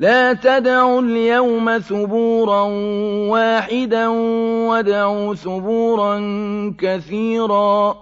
لَّا تَدْعُوا الْيَوْمَ ثُبُورًا وَاحِدًا وَادْعُوا ثُبُورًا كَثِيرًا